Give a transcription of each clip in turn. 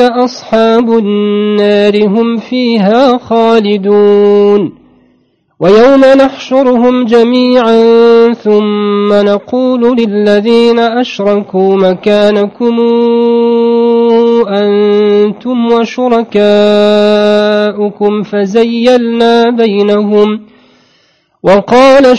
أصحاب النار هم فيها خالدون. ويوم نحشرهم جميعا ثم نقول للذين أشركوا مكانكم أنتم وشركاؤكم فزيلنا بينهم. وقال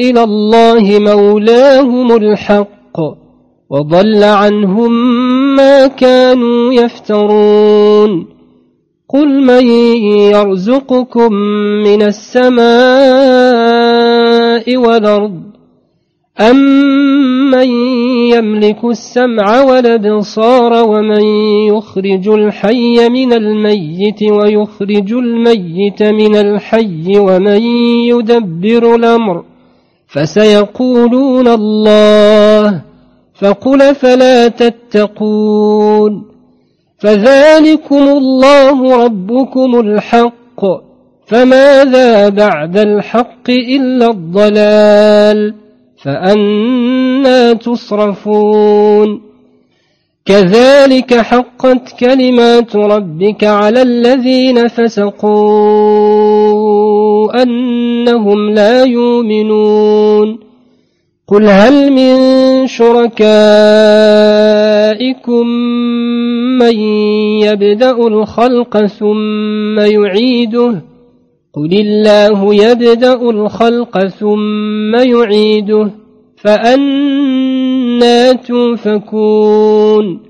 إلى الله مولاهم الحق وضل عنهم ما كانوا يفترون. قل من يرزقكم من السماء والأرض أمن يملك السمع والأبصار ومن يخرج الحي من الميت ويخرج الميت من الحي ومن يدبر الأمر فسيقولون الله فقل فلا تتقون. فذلكم الله ربكم الحق فماذا بعد الحق إلا الضلال؟ فأنا تصرفون. كذلك حقت كلمات ربك على الذين فسقوا. أنهم لا يؤمنون. قل هل من شركائكم من يبدأ الخلق ثم يعيده؟ قل الله يبدأ الخلق ثم يعيده فأنا توفكون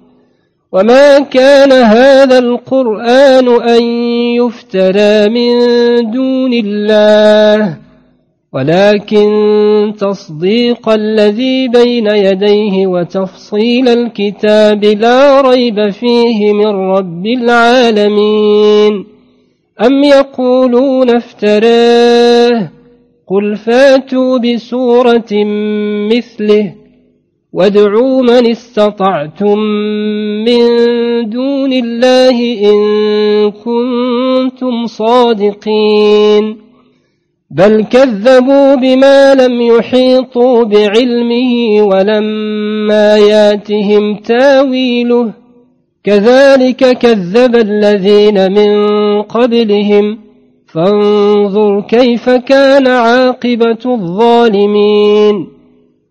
وما كان هذا القرآن أن يفترى من دون الله ولكن تصديق الذي بين يديه وتفصيل الكتاب لا ريب فيه من رب العالمين أم يقولون افتراه قل فاتوا بسورة مثله وادعوا من استطعتم من دون الله إن كنتم صادقين بل كذبوا بما لم يحيطوا بعلمه ولما ياتهم تاويله كذلك كذب الذين من قبلهم فانظر كيف كان عاقبة الظالمين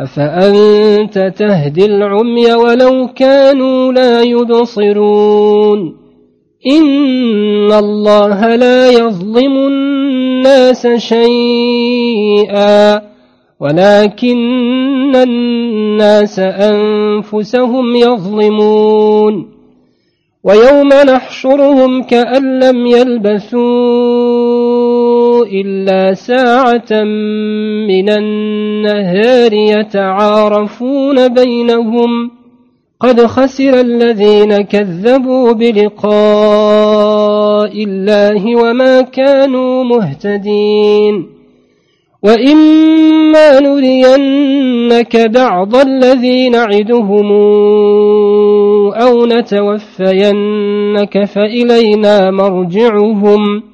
أفأنت تهدي العمي ولو كانوا لا يبصرون إن الله لا يظلم الناس شيئا ولكن الناس أنفسهم يظلمون ويوم نحشرهم كأن لم يلبثوا إلا ساعة من النهار يتعارفون بينهم. قد خسر الذين كذبوا بلقاء الله وما كانوا مهتدين. وإما نرينك بعض الذي نعدهم أو نتوفينك فإلينا مرجعهم.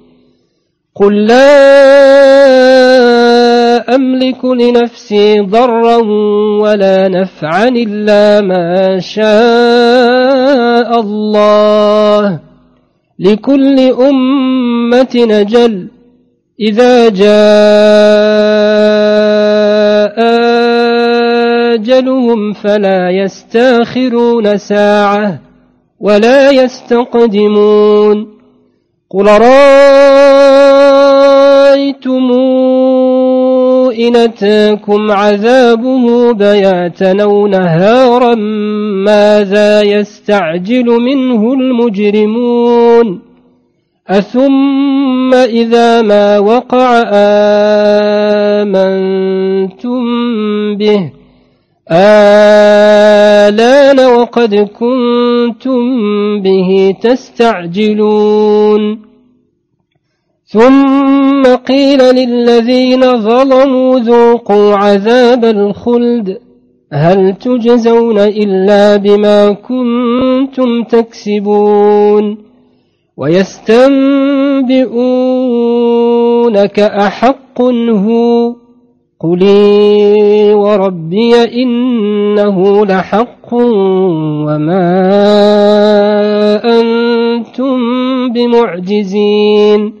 قل لا أملك لنفسي ضرا ولا نفعا إلا ما شاء الله لكل أمة نجل إذا جاء أجلهم فلا يستاخرون ساعة ولا يستقدمون قل رأيتمون إن أتاكم عذابه بياتا أو نهارا ماذا يستعجل منه المجرمون؟ أثم إذا ما وقع آمنتم به آلان وقد كنتم به تستعجلون؟ ثم قيل للذين ظلموا ذوقوا عذاب الخلد. هل تجزون إلا بما كنتم تكسبون؟ ويستنبئونك أحق هو. قلي وربي إنه لحق وما أنتم بمعجزين.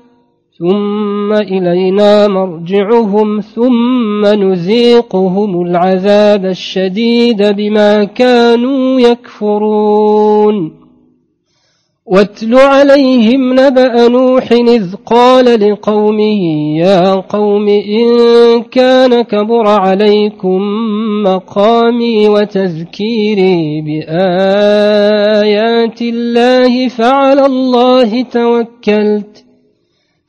ثم إلينا مرجعهم ثم نذيقهم العذاب الشديد بما كانوا يكفرون. واتل عليهم نبأ نوح إذ قال لقومه يا قوم إن كان كبر عليكم مقامي وتذكيري بآيات الله فعلى الله توكلت.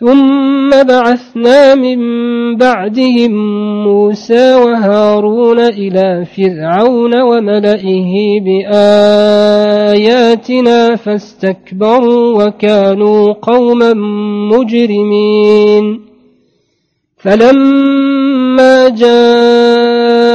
ثم بعثنا من بعدهم موسى وهارون إلى فرعون وملئه بآياتنا فاستكبروا وكانوا قوما مجرمين. فلما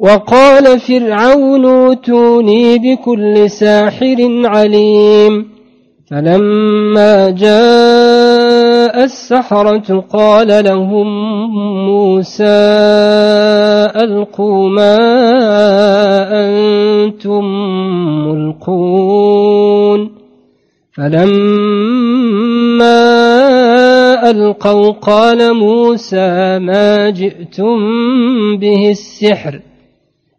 وقال فرعون اوتوني بكل ساحر عليم فلما جاء السحرة قال لهم موسى ألقوا ما أنتم ملقون فلما ألقوا قال موسى ما جئتم به السحر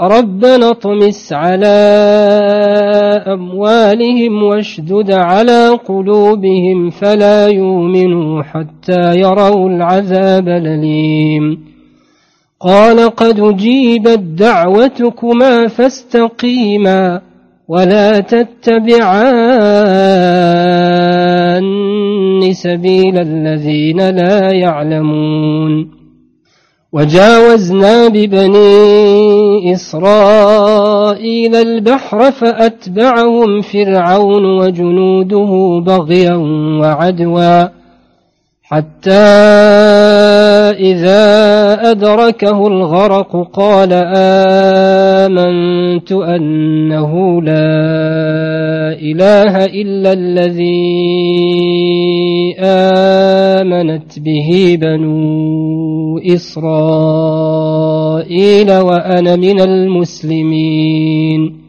ربنا اطمس على أموالهم واشدد على قلوبهم فلا يؤمنوا حتى يروا العذاب الأليم. قال قد جيبت دعوتكما فاستقيما ولا تتبعان سبيل الذين لا يعلمون. وجاوزنا ببني إسرائيل البحر فأتبعهم فرعون وجنوده بغيا وعدوا حتى إذا أدركه الغرق قال آمنت أنه لا إله إلا الذي آمنت به بنو إسرائيل وأنا من المسلمين.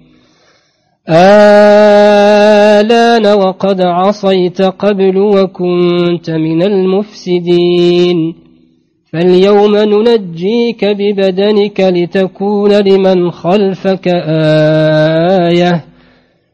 آلان وقد عصيت قبل وكنت من المفسدين. فاليوم ننجيك ببدنك لتكون لمن خلفك آية.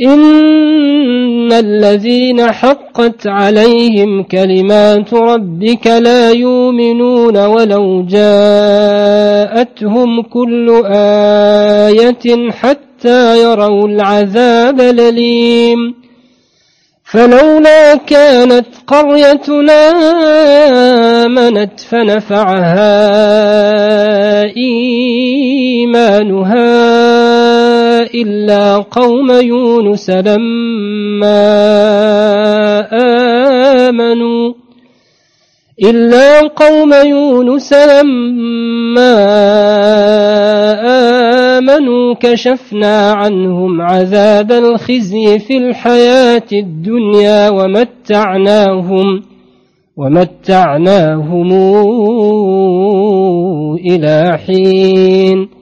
إن الذين حقت عليهم كلمات ربك لا يؤمنون ولو جاءتهم كل آية حتى يروا العذاب الأليم فلولا كانت قريتنا آمنت فنفعها إيمانها إلا قوم يونس لما آمنوا إلا قوم يونس لما آمنوا كشفنا عنهم عذاب الخزي في الحياة الدنيا ومتعناهم ومتعناهم إلى حين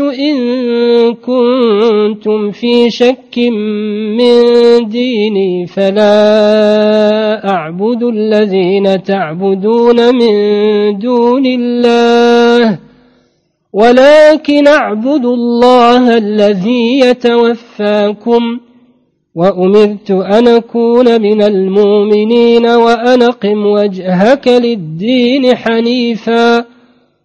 إن كنتم في شك من ديني فلا أعبد الذين تعبدون من دون الله ولكن أعبد الله الذي يتوفاكم وأمرت أن أكون من المؤمنين وأنقم وجهك للدين حنيفاً.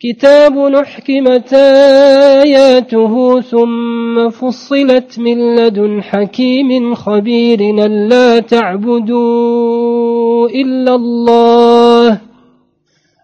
كتاب نحكمت آياته ثم فصلت من لدن حكيم خبير لا تعبدوا إلا الله